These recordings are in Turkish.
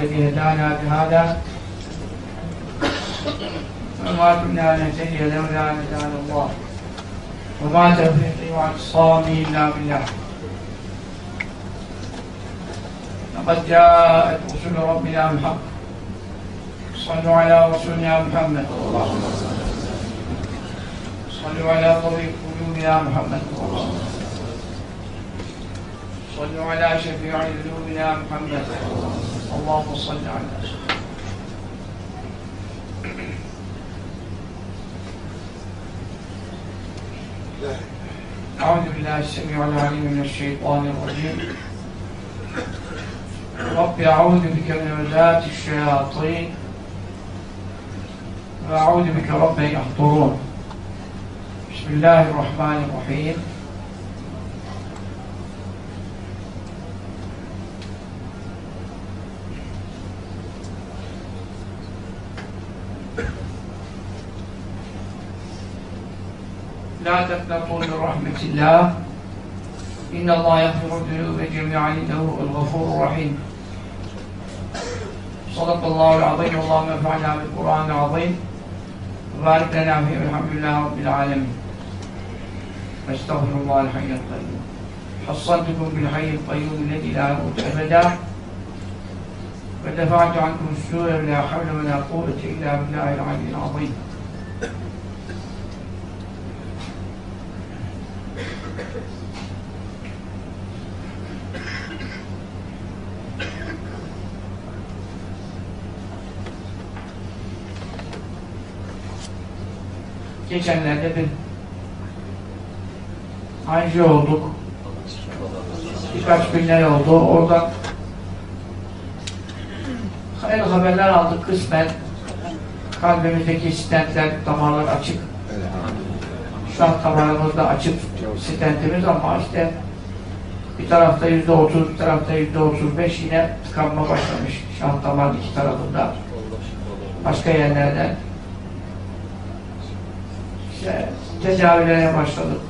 الذي هدانا بهذا. وما كنا نهتدي لولا أن هدانا الله. وما توفيقي واعتصامي إلا بالله. لقد جاءت رسل ربنا بالحق. صلوا على رسولنا محمد. صلوا على طبيب قلوبنا محمد. صلوا على شفيع ذنوبنا محمد. اللهم صل على أعوذ بالله السميع العليم من الشيطان الرجيم. رب أعوذ بك من همزات الشياطين. وأعوذ بك رب أن يحضرون. بسم الله الرحمن الرحيم. تقنطوا من رحمة الله. إن الله يغفر الذنوب جميعا إنه الغفور الرحيم. صدق الله العظيم اللهم انفعنا بالقرآن العظيم. وبارك لنا فيه والحمد لله رب العالمين. أستغفر الله الحي القيوم. حصنتكم بالحي القيوم الذي لا يموت أبدا. ودفعت عنكم السوء لا حول ولا قوة إلا بالله العلي العظيم. Geçenlerde bir anji olduk. Birkaç günler oldu. Oradan hayırlı haberler aldık kısmen. Kalbimizdeki stentler, damarlar açık. Şu an damarımızda açık stentimiz ama işte bir tarafta yüzde otuz, bir tarafta yüzde otuz beş yine tıkanma başlamış. Şah damar iki tarafında. Başka yerlerden işte tedavilere başladık.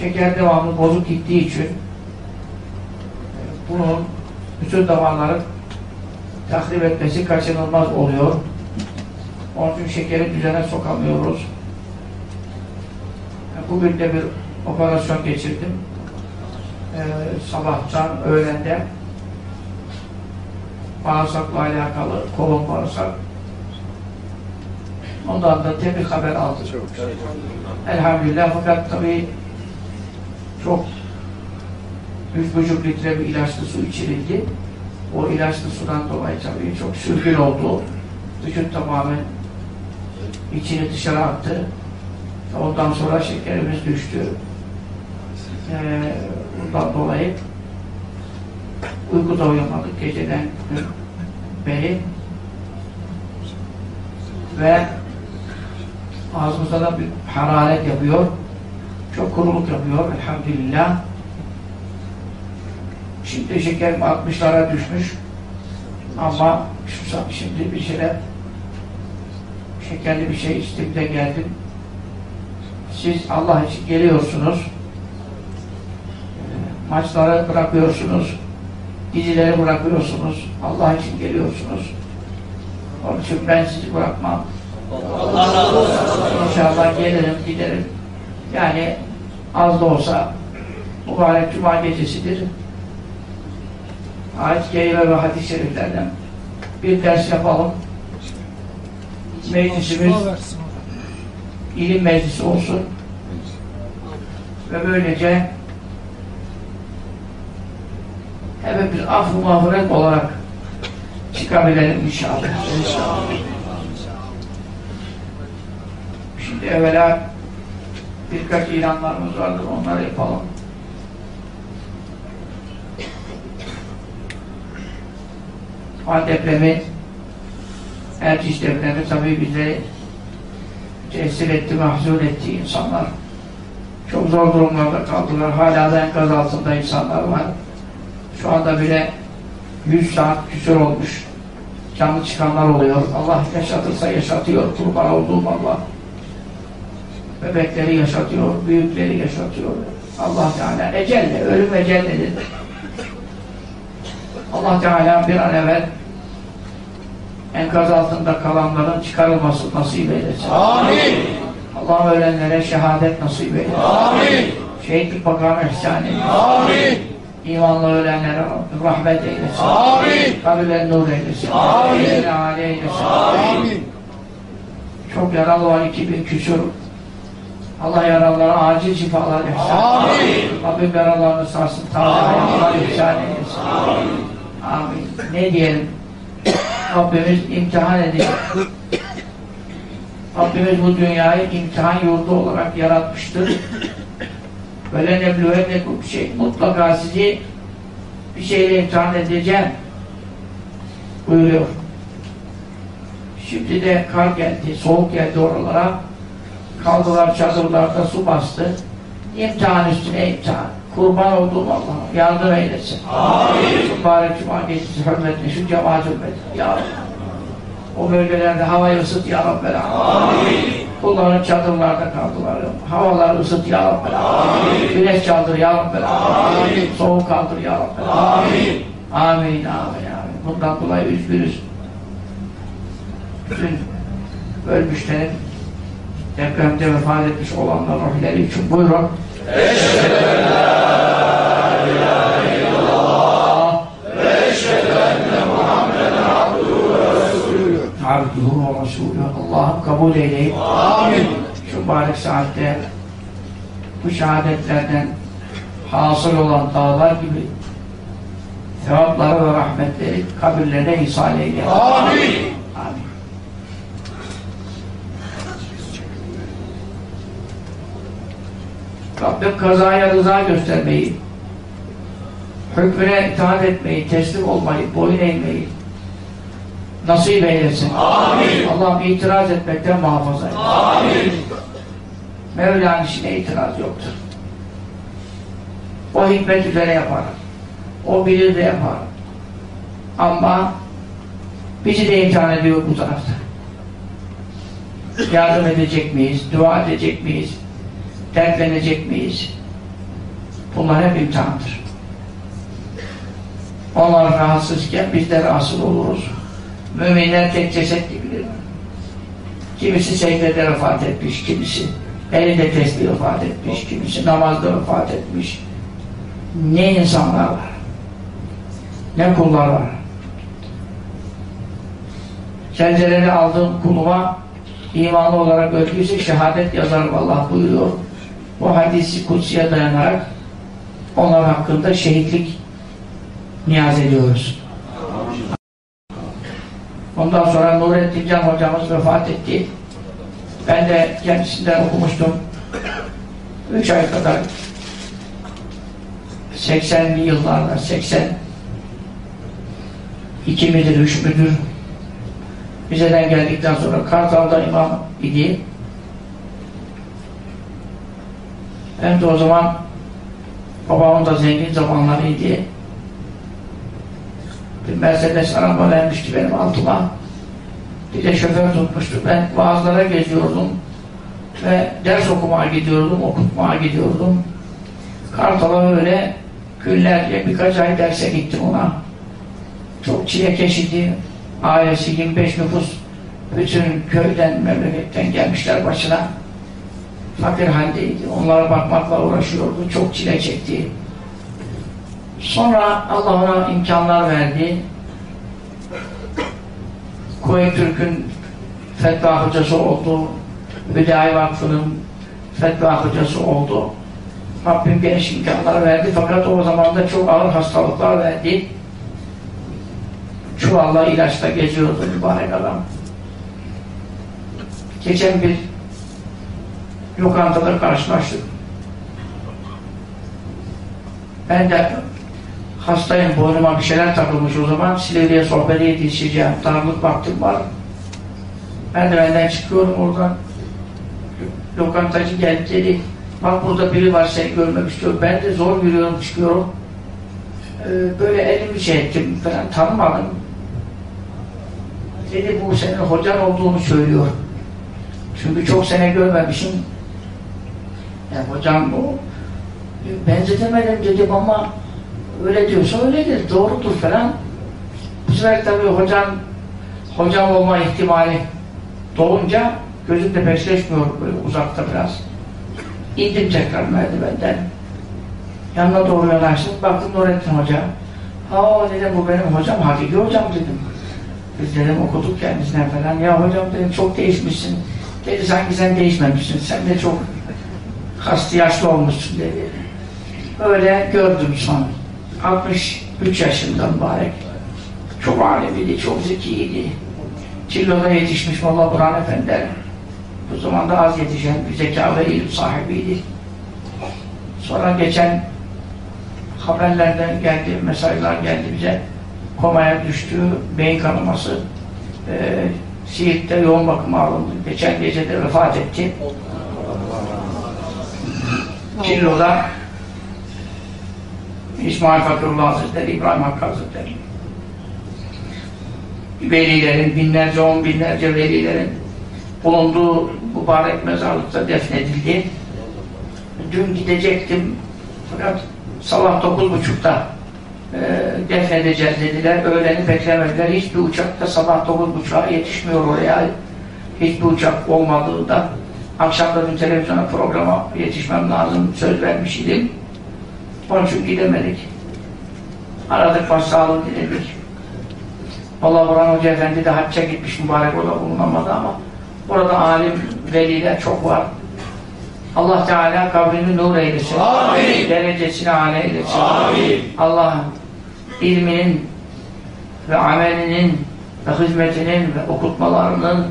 Şeker devamlı bozuk gittiği için bunun bütün damarları tahrip etmesi kaçınılmaz oluyor. Onun için şekeri düzene sokamıyoruz. Bugün de bir operasyon geçirdim. Ee, sabahtan, öğlende bağırsakla alakalı, kolon bağırsak Ondan da tebrik haber aldık. Elhamdülillah fakat tabii çok üç buçuk litre bir ilaçlı su içirildi. O ilaçlı sudan dolayı tabii çok sürgün oldu. Vücut tamamen içini dışarı attı. Ondan sonra şekerimiz düştü. Ee, bundan dolayı uykuda uyumadık geceden beri ve ağzımızda da bir hararet yapıyor. Çok kuruluk yapıyor elhamdülillah. Şimdi şeker 60'lara düşmüş. Ama şimdi bir şeyler şekerli bir şey içtim de geldim. Siz Allah için geliyorsunuz. Maçları bırakıyorsunuz. Dizileri bırakıyorsunuz. Allah için geliyorsunuz. Onun için ben sizi bırakmam. Allah razı olsun. İnşallah gelirim, giderim. Yani az da olsa mübarek cuma gecesidir. Ayet kelime ve hadis-i şeriflerden bir ders yapalım. Meclisimiz ilim meclisi olsun. Ve böylece hep bir af-ı mağfiret olarak çıkabilelim inşallah. İnşallah. Şimdi evvela birkaç ilanlarımız vardır, onları yapalım. Van depremi, Erciş depremi tabii bizi tesir etti, mahzun etti insanlar. Çok zor durumlarda kaldılar. Hala da enkaz altında insanlar var. Şu anda bile 100 saat küsur olmuş. Canlı çıkanlar oluyor. Allah yaşatırsa yaşatıyor. Kurban olduğum Allah. Bebekleri yaşatıyor, büyükleri yaşatıyor. Allah Teala ecelle, ölüm ecelledir. Allah Teala bir an evvel enkaz altında kalanların çıkarılması nasip eylesin. Amin. Allah ölenlere şehadet nasip eylesin. Amin. Şehitlik makamı ihsan eylesin. Amin. İmanla ölenlere rahmet eylesin. Amin. Kabirlerini nur eylesin. Amin. Âli eylesin. Amin. Çok yaralı var 2000 küsur. Allah yaralılara acil şifalar ihsan. Amin. Rabbim yaralarını sarsın. Hayatlar ihsan eylesin. Amin. Ne diyelim? Rabbimiz imtihan edecek. Rabbimiz bu dünyayı imtihan yurdu olarak yaratmıştır. Böyle neblüvenne bir şey. Mutlaka sizi bir şeyle imtihan edeceğim. Buyuruyor. Şimdi de kar geldi, soğuk geldi oralara. Kaldılar çadırlarda su bastı. İmtihan üstüne imtihan. Kurban olduğum Allah yardım eylesin. Amin. Mübarek Cuma gecesi hürmetine şu cemaat hürmetine. Ya. O bölgelerde havayı ısıt ya Rabbel Amin. Kulların çadırlarda kaldılar. Havaları ısıt ya Rabbel Amin. Güneş çaldır ya Rabbel Amin. Soğuk kaldır ya Rabbel Amin. Amin, amin, amin. Bundan dolayı üzgünüz. Bütün ölmüşlerin depremde vefat etmiş olanlar ruhları için buyurun. Abduhu ve Resulü Allah'ım kabul eyleyip Amin. şu mübarek saatte bu şehadetlerden hasıl olan dağlar gibi sevapları ve rahmetleri kabirlerine ihsal eyle. Amin. Amin. Rabbim kazaya rıza göstermeyi, hükmüne itaat etmeyi, teslim olmayı, boyun eğmeyi nasip eylesin. Amin. Allah'ım itiraz etmekten muhafaza et. Amin. Mevla'nın işine itiraz yoktur. O hikmet üzere yapar. O bilir de yapar. Ama bizi de imtihan ediyor bu tarafta. Yardım edecek miyiz? Dua edecek miyiz? Dertlenecek miyiz? Bunlar hep imtihandır. Onlar rahatsızken biz de rahatsız oluruz. Müminler tek ceset gibidir. Kimisi secdede vefat etmiş, kimisi elinde tesbih vefat etmiş, kimisi namazda vefat etmiş. Ne insanlar var, ne kullar var. Secdeleri aldığım kuluma imanlı olarak öldüyse şehadet yazarım Allah buyuruyor. Bu hadisi kutsiye dayanarak onlar hakkında şehitlik niyaz ediyoruz. Ondan sonra Nurettin Can hocamız vefat etti. Ben de kendisinden okumuştum. Üç ay kadar 80'li yıllarda 80 iki midir, üç müdür Rize'den geldikten sonra Kartal'da imam idi. Hem de o zaman babamın da zengin zamanlarıydı. Bir Mercedes araba vermişti benim altıma. Bir de şoför tutmuştu. Ben vaazlara geziyordum. Ve ders okumaya gidiyordum, okutmaya gidiyordum. Kartal'a öyle günlerce birkaç ay derse gittim ona. Çok çilekeş idi. Ailesi 25 nüfus bütün köyden, memleketten gelmişler başına. Fakir haldeydi. Onlara bakmakla uğraşıyordu. Çok çile çekti. Sonra Allah ona imkanlar verdi. Kuveyt Türk'ün fetva hocası oldu. Hüdayi Vakfı'nın fetva hocası oldu. Rabbim geniş imkanlar verdi fakat o zaman da çok ağır hastalıklar verdi. Çuvalla ilaçla geziyordu mübarek adam. Geçen bir lokantada karşılaştık. Ben de hastayım, boynuma bir şeyler takılmış o zaman. Silivri'ye sohbete yetişeceğim. Darlık vaktim var. Ben de benden çıkıyorum oradan. Lokantacı geldi dedi. Bak burada biri var seni görmek istiyor. Ben de zor yürüyorum, çıkıyorum. Ee, böyle elimi şey ettim falan tanımadım. Dedi bu senin hocan olduğunu söylüyor. Çünkü çok sene görmemişim. Yani hocam bu benzetemedim dedim ama öyle diyorsa öyledir, doğrudur falan. Bu sefer tabii hocam hocam olma ihtimali doğunca gözüm de peşleşmiyor böyle uzakta biraz. İndim tekrar merdivenden. Yanına doğru yanaştım. Baktım Nurettin Hoca. Ha dedim bu benim hocam, hakiki hocam dedim. Biz dedim okuduk kendisine falan. Ya hocam dedim çok değişmişsin. Dedi sanki sen değişmemişsin. Sen de çok hasta yaşlı olmuşsun dedi. Öyle gördüm son. 63 yaşında mübarek. Çok alemiydi, çok zekiydi. Cillo'da yetişmiş Molla Burhan Efendi. Bu zamanda az yetişen bir zeka ve ilim sahibiydi. Sonra geçen haberlerden geldi, mesajlar geldi bize. Komaya düştü, beyin kanaması. Ee, Siirt'te yoğun bakıma alındı. Geçen gece de vefat etti. Cillo'da İsmail Fakırullah Hazretleri, İbrahim Hakkı Hazretleri. Velilerin, binlerce, on binlerce velilerin bulunduğu mübarek mezarlıkta defnedildi. Dün gidecektim fakat sabah dokuz buçukta e, defnedeceğiz dediler. Öğleni beklemediler. Hiçbir uçakta sabah dokuz buçuğa yetişmiyor oraya. Hiçbir uçak olmadığında akşam da bir televizyona programa yetişmem lazım. Söz vermiş idim. Onun için gidemedik. Aradık başsağlığı diledik. Allah Burhan Hoca Efendi de hacca gitmiş mübarek o da bulunamadı ama burada alim veliler çok var. Allah Teala kabrini nur eylesin. Amin. Derecesini âle eylesin. Amin. Allah ilminin ve amelinin ve hizmetinin ve okutmalarının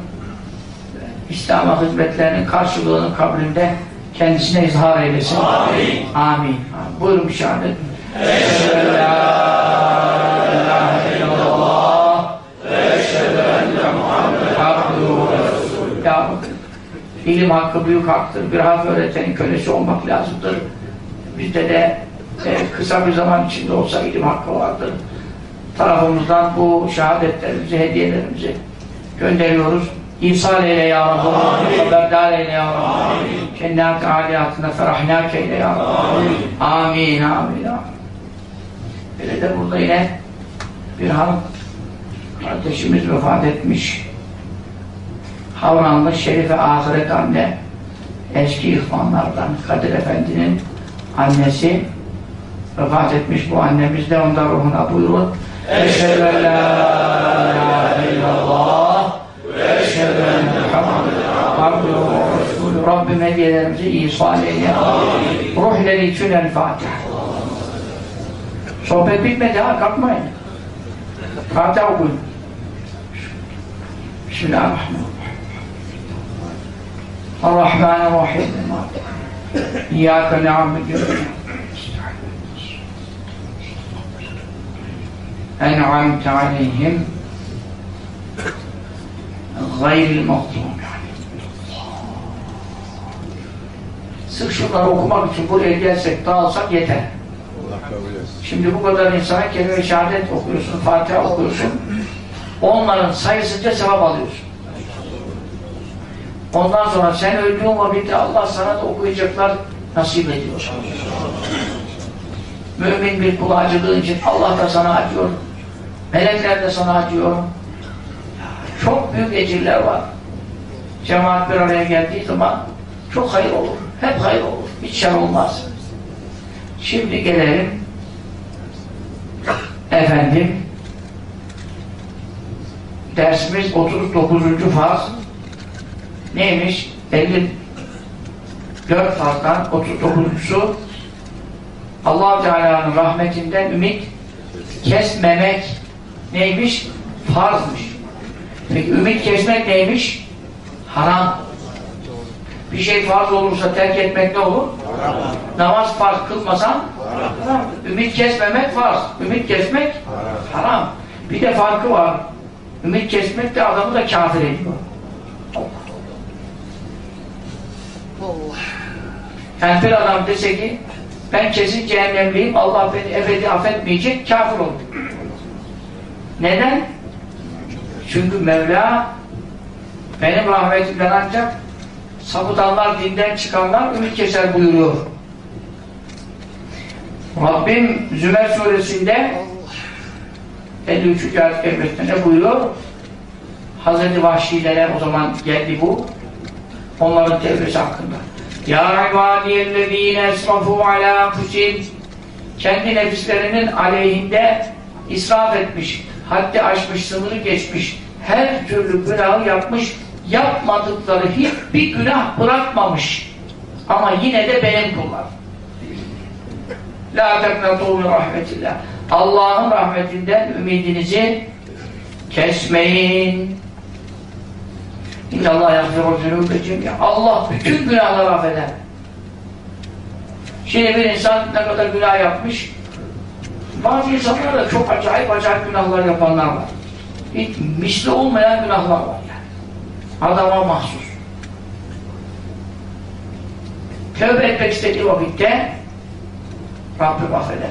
İslam'a hizmetlerinin karşılığını kabrinde kendisine izhar eylesin. Amin. Amin. Buyurun bir şehadet. Eşhedü la illallah ve eşhedü hakkı büyük haktır. Bir harf öğretenin kölesi olmak lazımdır. Bizde de e, kısa bir zaman içinde olsa ilim hakkı vardır. Tarafımızdan bu şehadetlerimizi, hediyelerimizi gönderiyoruz. İhsan eyle ya Rabbi. Haberdar eyle ya Rabbi. Cennet-i aliyatında ferahnak eyle ya Rabbi. Amin, amin. Böyle de burada yine bir hanım kardeşimiz vefat etmiş. Havranlı Şerife Ahiret anne eski ihvanlardan Kadir Efendi'nin annesi vefat etmiş bu annemiz de onda ruhuna buyurun. Eşhedü en la Rabbim hediyelerimizi ihsan eyle. Ruhleri için el Fatiha. Sohbet bitmedi ha kalkmayın. Fatiha okuyun. Bismillahirrahmanirrahim. الرحمن الرحيم إياك نعبد أنعمت عليهم غير المغضوب Sırf şunları okumak için buraya gelsek, dağılsak yeter. Şimdi bu kadar insana kelime-i şehadet okuyorsun, Fatiha okuyorsun. Onların sayısınca sevap alıyorsun. Ondan sonra sen öldüğün vakitte Allah sana da okuyacaklar nasip ediyor. Mümin bir acıdığı için Allah da sana acıyor. Melekler de sana acıyor. Çok büyük ecirler var. Cemaat bir araya geldiği zaman çok hayır olur. Hep hayır olur. Hiç şer olmaz. Şimdi gelelim efendim dersimiz 39. farz neymiş? 54 farzdan 39'u allah Teala'nın rahmetinden ümit kesmemek neymiş? Farzmış. Peki ümit kesmek neymiş? Haram. Bir şey farz olursa terk etmek ne olur? Namaz farz kılmasan haram. Ümit kesmemek farz. Ümit kesmek haram. Bir de farkı var. Ümit kesmek de adamı da kafir ediyor. Yani adam dese ki ben kesin cehennemliyim, Allah beni ebedi affetmeyecek, kafir olur. Neden? Çünkü Mevla benim rahmetimden ancak sapıtanlar, dinden çıkanlar ümit keser buyuruyor. Rabbim Zümer suresinde 53. ayet kerimesinde ne buyuruyor? Hazreti Vahşilere o zaman geldi bu. Onların tevbesi hakkında. Ya ibadiyellezine esrafu ala anfusihim kendi nefislerinin aleyhinde israf etmiş, haddi aşmış, sınırı geçmiş, her türlü günahı yapmış, yapmadıkları hiçbir günah bırakmamış. Ama yine de benim kullarım. La teknatu min rahmetillah. Allah'ın rahmetinden ümidinizi kesmeyin. İnnallâh yagfiru zünûbe cemî'a. Allah bütün günahları affeder. Şimdi bir insan ne kadar günah yapmış, bazı insanlar da çok acayip acayip günahlar yapanlar var. Hiç misli olmayan günahlar var. Adama mahsus. Tövbe etmek istediği vakitte Rabbim affeder.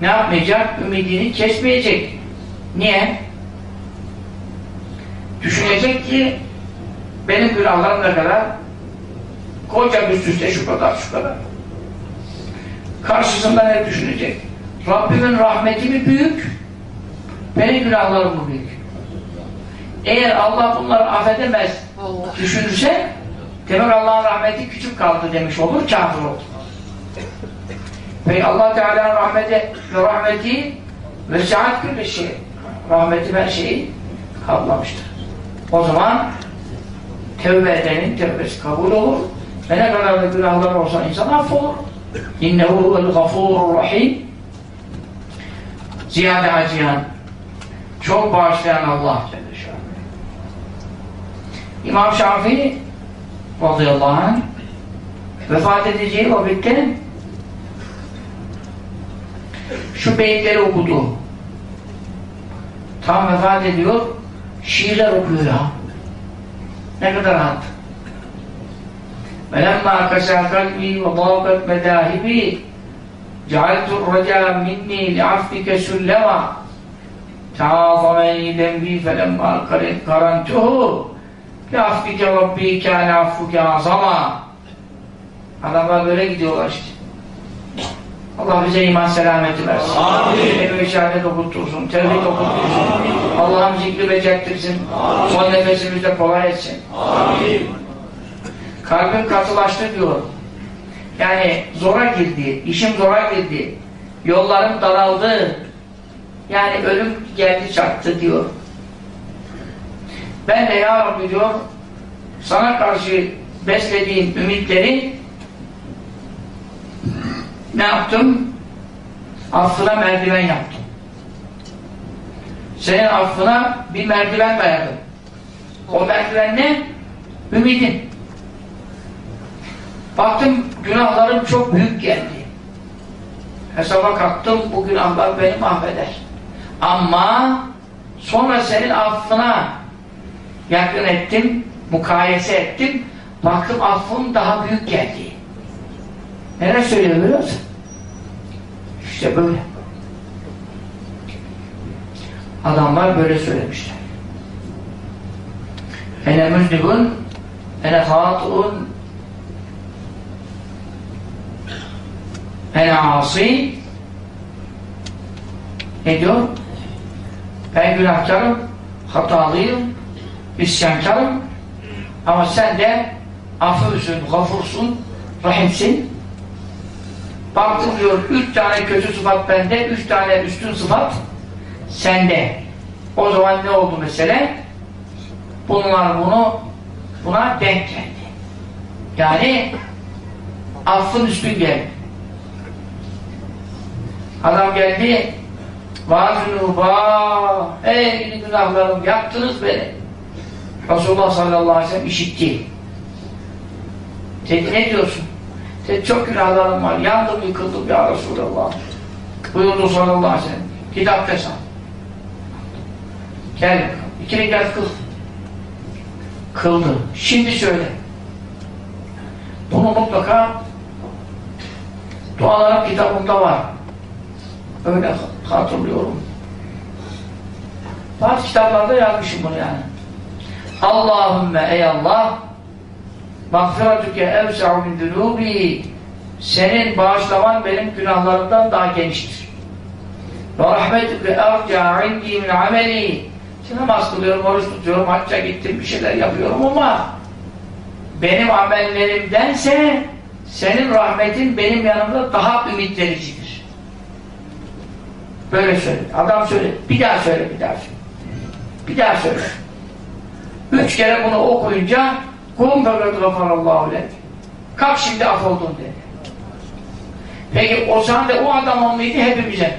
Ne yapmayacak? Ümidini kesmeyecek. Niye? Düşünecek ki benim günahlarım ne kadar? Koca üst üste şu kadar, şu kadar. Karşısında ne düşünecek? Rabbimin rahmeti mi büyük? Benim günahlarım mı büyük? Eğer Allah bunları affedemez düşünürse demek Allah'ın rahmeti küçük kaldı demiş olur, kafir olur. Ve Allah Teala'nın rahmeti ve rahmeti ve saat bir şey. Rahmeti her şeyi kaplamıştır. O zaman tevbe edenin tevbesi kabul olur. Ve ne kadar da günahlar olsa insan affolur. İnnehu huvel gafurur rahim. Ziyade acıyan, çok bağışlayan Allah. İmam Şafii radıyallahu anh vefat edeceği vakitte şu beyitleri okudu. Tam vefat ediyor, şiirler okuyor ya. Ne kadar rahat. وَلَمَّا كَسَى قَلْبِي وَضَاقَتْ مَدَاهِبِي جَعَلْتُ الرَّجَى مِنِّي لِعَفْتِكَ سُلَّمًا تَعَاظَمَنِي ذَنْبِي فَلَمَّا قَرَنْتُهُ ve affike rabbike ala affuke azama. Adamlar böyle gidiyorlar işte. Allah bize iman selameti versin. Amin. Ebu şehadet okuttursun, tevhid okuttursun. Allah'ın zikri becektirsin. Amin. Son nefesimizde kolay etsin. Amin. Kalbin katılaştı diyor. Yani zora girdi, işim zora girdi. Yollarım daraldı. Yani ölüm geldi çattı diyor. Ben de ya Rabbi diyor sana karşı beslediğim ümitleri ne yaptım? Affına merdiven yaptım. Senin affına bir merdiven dayadım. O merdiven ne? Ümidin. Baktım günahlarım çok büyük geldi. Hesaba kalktım bu günahlar beni mahveder. Ama sonra senin affına yakın ettim, mukayese ettim. Baktım affım daha büyük geldi. Neler söylüyor biliyor musun? İşte böyle. Adamlar böyle söylemişler. Ene müzdibun, ene hatuun, ene asi, ne diyor? Ben günahkarım, hatalıyım, isyankarım, ama sen de affırsın, gafursun, rahimsin, Baktım diyor, üç tane kötü sıfat bende, üç tane üstün sıfat sende. O zaman ne oldu mesele? Bunlar bunu buna denk geldi. Yani affın üstün geldi. Adam geldi vazunu ey günahlarım yaptınız beni. Resulullah sallallahu aleyhi ve sellem işitti. Dedi ne diyorsun? Dedi, çok günahlarım var. Yandım, yıkıldım ya Resulallah. Buyurdu sallallahu aleyhi ve sellem. Git abdest al. Gel. İki rekat kıl. Kıldı. Şimdi söyle. Bunu mutlaka duaların kitabında var. Öyle hatırlıyorum. Bazı kitaplarda yazmışım bunu yani. Allahümme ey Allah mağfiretüke evsa'u min dunubi senin bağışlaman benim günahlarımdan daha geniştir. Ve rahmetüke erca indi min ameli Şimdi namaz kılıyorum, oruç tutuyorum, hacca gittim, bir şeyler yapıyorum ama benim amellerimdense senin rahmetin benim yanımda daha ümit vericidir. Böyle söyle. Adam söyle. Bir daha söyle, bir daha söyle. Bir daha söyle. Üç kere bunu okuyunca kum fekad gafarallahu lek. Kalk şimdi af oldun dedi. Peki o da o adam olmaydı hepimize.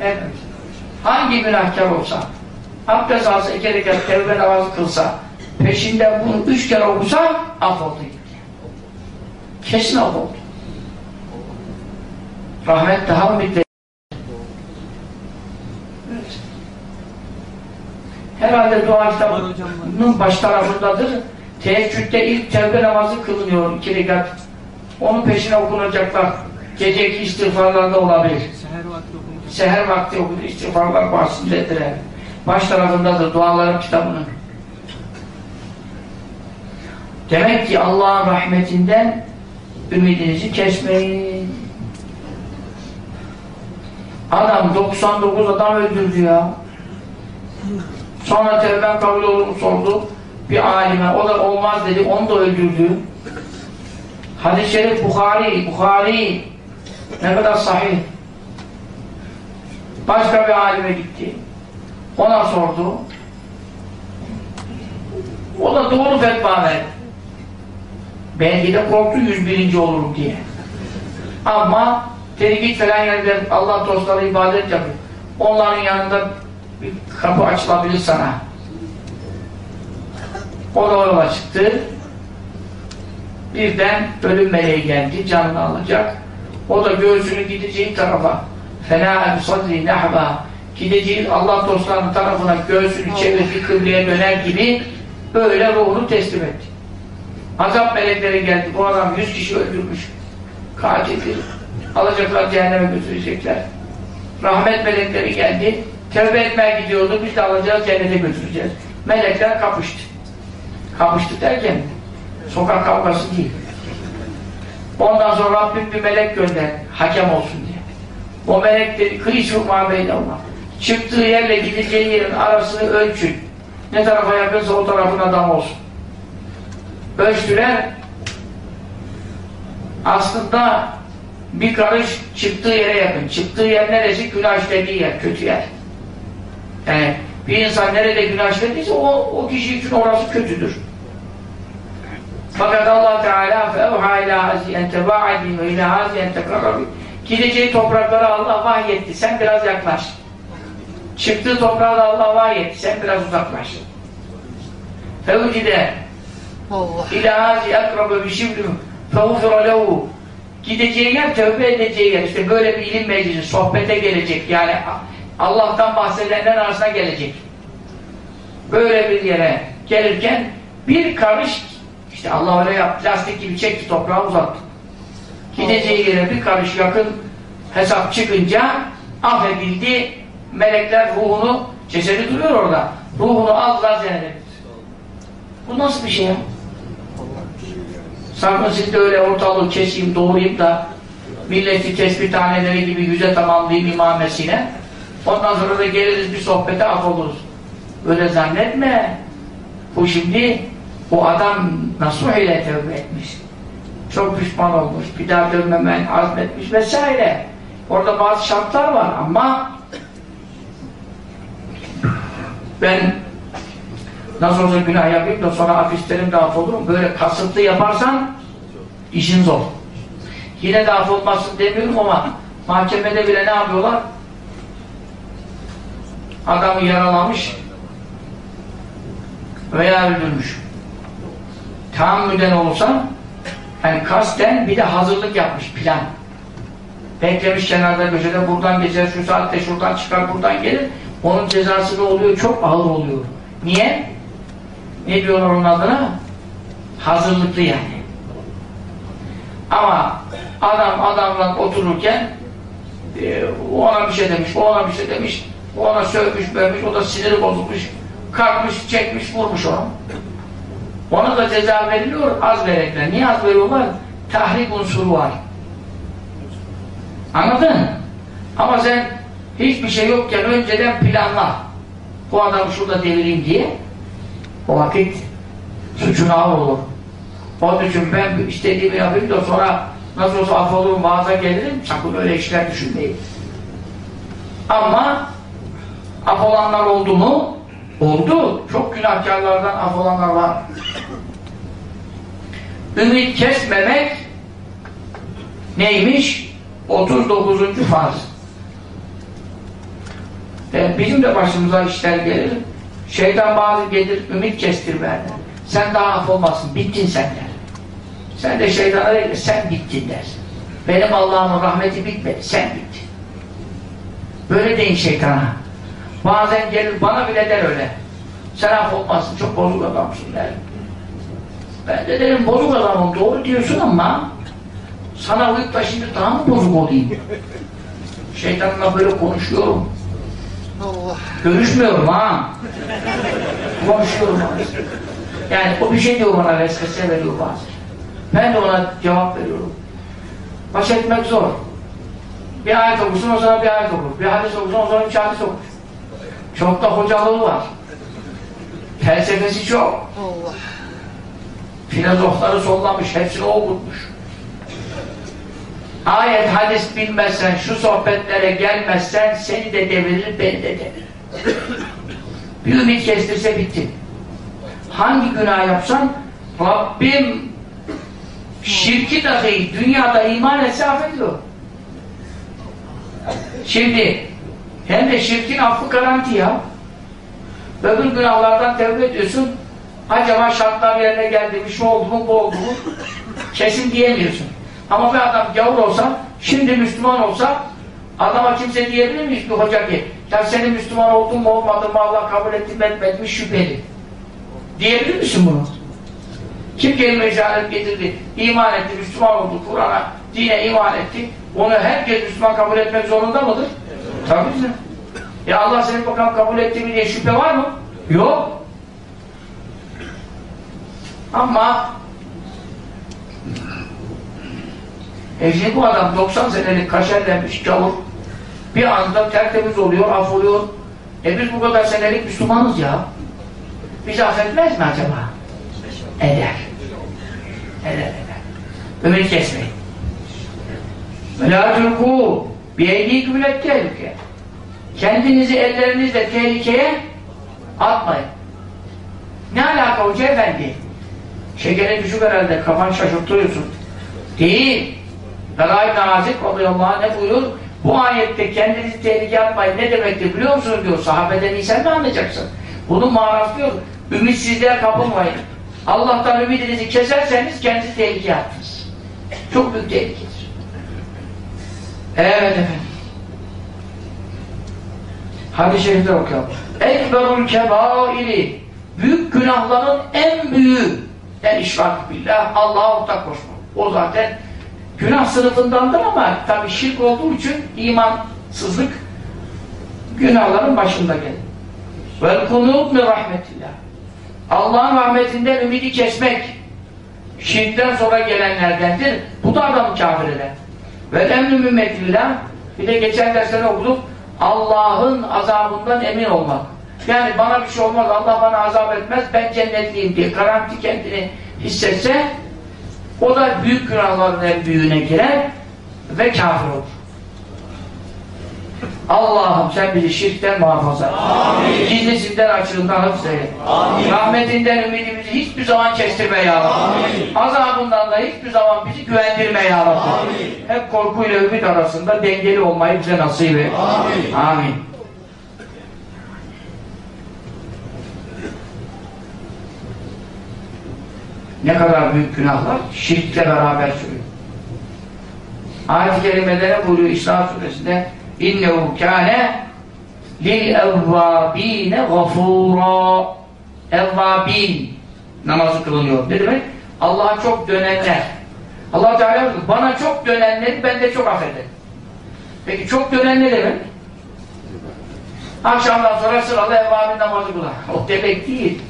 Hepimiz. Hangi günahkar olsa, abdest alsa, iki rekat tevbe namazı kılsa, peşinden bunu üç kere okusa af oldu. Kesin af oldu. Rahmet daha ümitli. Herhalde dua kitabının baş tarafındadır. Teheccüde ilk tevbe namazı kılınıyor iki rekat. Onun peşine okunacaklar. Geceki istiğfarlarda olabilir. Seher vakti okunur, istiğfarlar bahsindedir. yani. Baş tarafındadır duaların kitabının. Demek ki Allah'ın rahmetinden ümidinizi kesmeyin. Adam 99 adam öldürdü ya. Sonra tevben kabul olur mu sordu. Bir alime, o da olmaz dedi, onu da öldürdü. Hadis-i şerif Bukhari, Bukhari ne kadar sahih. Başka bir alime gitti. Ona sordu. O da doğru fetva verdi. Belki de korktu 101. olurum diye. Ama tehdit falan yerde Allah dostları ibadet yapıyor. Onların yanında bir kapı açılabilir sana. O da yola çıktı. Birden ölüm meleği geldi, canını alacak. O da göğsünü gideceği tarafa fena sadri nahva gideceği Allah dostlarının tarafına göğsünü çevirdi, kıbleye döner gibi böyle ruhunu teslim etti. Azap melekleri geldi. Bu adam yüz kişi öldürmüş. Katildir. Alacaklar cehenneme götürecekler. Rahmet melekleri geldi. Tevbe etmeye gidiyordu. Biz de alacağız cennete götüreceğiz. Melekler kapıştı. Kapıştı derken sokak kavgası değil. Ondan sonra Rabbim bir melek gönder. Hakem olsun diye. O melek dedi kıyışır mabeyde Allah. Çıktığı yerle gideceği yerin arasını ölçün. Ne tarafa yakınsa o tarafın adam olsun. Ölçtüler. Aslında bir karış çıktığı yere yakın. Çıktığı yer neresi? Günah işlediği yer, kötü yer. Yani bir insan nerede günah işlediyse o, o kişi için orası kötüdür. Fakat Allah Teala fevha ila haziyen tebaadi ve ila haziyen tekarrabi Gideceği topraklara Allah vahyetti. Sen biraz yaklaş. Çıktığı toprağa da Allah vahyetti. Sen biraz uzaklaş. Fevcide. İlâ hâzi akrabe bişiblim fevfira lehu Gideceği yer, tövbe edeceği yer. İşte böyle bir ilim meclisi, sohbete gelecek. Yani Allah'tan bahsedenler arasına gelecek. Böyle bir yere gelirken bir karış işte Allah öyle yaptı, lastik gibi çekti toprağı uzattı. Gideceği yere bir karış yakın hesap çıkınca affedildi. Melekler ruhunu, cesedi duruyor orada. Ruhunu aldılar cennete. Bu nasıl bir şey ya? Sakın siz de öyle ortalığı keseyim, doğrayayım da milleti tespih taneleri gibi yüze tamamlayayım imamesine. Ondan sonra da geliriz bir sohbete af oluruz. Öyle zannetme. Bu şimdi o adam nasuh ile tevbe etmiş. Çok pişman olmuş. Bir daha dönmemen azmetmiş vesaire. Orada bazı şartlar var ama ben nasıl olsa günah yapayım da sonra af isterim de af olurum. Böyle kasıtlı yaparsan işin zor. Yine de af olmazsın demiyorum ama mahkemede bile ne yapıyorlar? Adamı yaralamış veya öldürmüş. Tahammüden olursa yani kasten bir de hazırlık yapmış plan. Beklemiş kenarda köşede buradan geçer, şu saatte şuradan çıkar, buradan gelir. Onun cezası da oluyor, çok ağır oluyor. Niye? Ne diyorlar onun adına? Hazırlıklı yani. Ama adam adamla otururken e, ona bir şey demiş, ona bir şey demiş, o ona sövmüş, bövmüş, o da siniri bozulmuş, kalkmış, çekmiş, vurmuş onu. Ona da ceza veriliyor, az verekler. Niye az veriyorlar? Tahrik unsuru var. Anladın? Ama sen hiçbir şey yokken önceden planla. Bu adamı şurada devireyim diye o vakit suçun ağır olur. Onun için ben istediğimi yapayım da sonra nasıl olsa affolurum, vaaza gelirim. Sakın öyle işler düşünmeyin. Ama affolanlar oldu mu? Oldu. Çok günahkarlardan affolanlar var. Ümit kesmemek neymiş? 39. farz. E, bizim de başımıza işler gelir. Şeytan bazı gelir, ümit kestirmeye. Sen daha affolmazsın, bittin sen der. Sen de şeytana der, sen bittin dersin. Benim Allah'ımın rahmeti bitmedi, sen bittin. Böyle deyin şeytana. Bazen gelir, bana bile der öyle. Sen affolmazsın, çok bozuk adamsın der. Ben de derim, bozuk adamım, doğru diyorsun ama sana uyup da şimdi daha mı bozuk olayım? Şeytanla böyle konuşuyorum. Allah. Görüşmüyorum ha. Konuşuyorum ha. Yani o bir şey diyor bana vesvese veriyor bazen. Ben de ona cevap veriyorum. Baş etmek zor. Bir ayet okursun o zaman bir ayet okur. Bir hadis okursun o zaman üç hadis okur. Çok da hocalığı var. Felsefesi çok. Allah. Filozofları sollamış, hepsini okutmuş. Ayet, hadis bilmezsen, şu sohbetlere gelmezsen seni de devirir, beni de devirir. Bir ümit kestirse bitti. Hangi günah yapsan Rabbim şirki dahi dünyada iman etse affediyor. Şimdi hem de şirkin affı garanti ya. Öbür günahlardan tevbe ediyorsun. Acaba şartlar yerine geldi mi, şu oldu mu, bu oldu mu? Kesin diyemiyorsun. Ama bir adam gavur olsa, şimdi Müslüman olsa, adama kimse diyebilir miyiz bir hoca ki, ya senin Müslüman oldun mu olmadın mı, Allah kabul etti mi etmedi mi şüpheli. Diyebilir misin bunu? Kim kelime-i şehadet getirdi, iman etti, Müslüman oldu, Kur'an'a, dine iman etti, onu herkes Müslüman kabul etmek zorunda mıdır? Tabii ki. Ya Allah seni bakalım kabul etti mi diye şüphe var mı? Yok. Ama e bu adam 90 senelik kaşerlenmiş gavur bir anda tertemiz oluyor, af oluyor. E biz bu kadar senelik Müslümanız ya. Bizi affetmez mi acaba? Eder. Eder eder. Ümit kesmeyin. Ve la biyeydik bile tehlike. Kendinizi ellerinizle tehlikeye atmayın. Ne alaka hoca efendi? Şekere düşük herhalde, kafan şaşırtıyorsun. Değil. Velay Nazik radıyallahu anh ne buyurur? Bu ayette kendinizi tehlikeye atmayın ne demektir biliyor musun diyor. Sahabeden iyi sen de anlayacaksın. Bunun manası diyor. Ümitsizliğe kapılmayın. Allah'tan ümidinizi keserseniz kendinizi tehlikeye attınız. Çok büyük tehlikedir. Evet efendim. Hadis-i şerifte okuyalım. Ekberul kebairi büyük günahların en büyüğü el işrak billah Allah'a ortak koşmak. O zaten günah sınıfındandır ama tabi şirk olduğu için imansızlık günahların başında gelir. Vel kunut mi rahmetillah. Allah'ın rahmetinden ümidi kesmek şirkten sonra gelenlerdendir. Bu da adamı kafir eder. Ve emrü mümmetillah bir de geçen derslerde okuduk Allah'ın azabından emin olmak. Yani bana bir şey olmaz, Allah bana azap etmez, ben cennetliyim diye garanti kendini hissetse o da büyük günahların en büyüğüne girer ve kafir olur. Allah'ım sen bizi şirkten muhafaza et. Gizlisinden açığından hafızeyle. Rahmetinden ümidimizi hiçbir zaman kestirme ya Rabbi. Azabından da hiçbir zaman bizi güvendirme ya Rabbi. Hep korkuyla ümit arasında dengeli olmayı bize nasip et. Amin. Amin. Ne kadar büyük günahlar şirkle beraber sürüyor. Ayet-i kerimelere buyuruyor İsra suresinde innehu kâne lil evvâbîne gafûrâ evvâbîn namazı kılınıyor. Ne demek? Allah'a çok dönenler. Allah Teala bana çok dönenleri ben de çok affederim. Peki çok dönen ne demek? Akşamdan sonra sıralı evvâbin namazı kılar. O demek değil.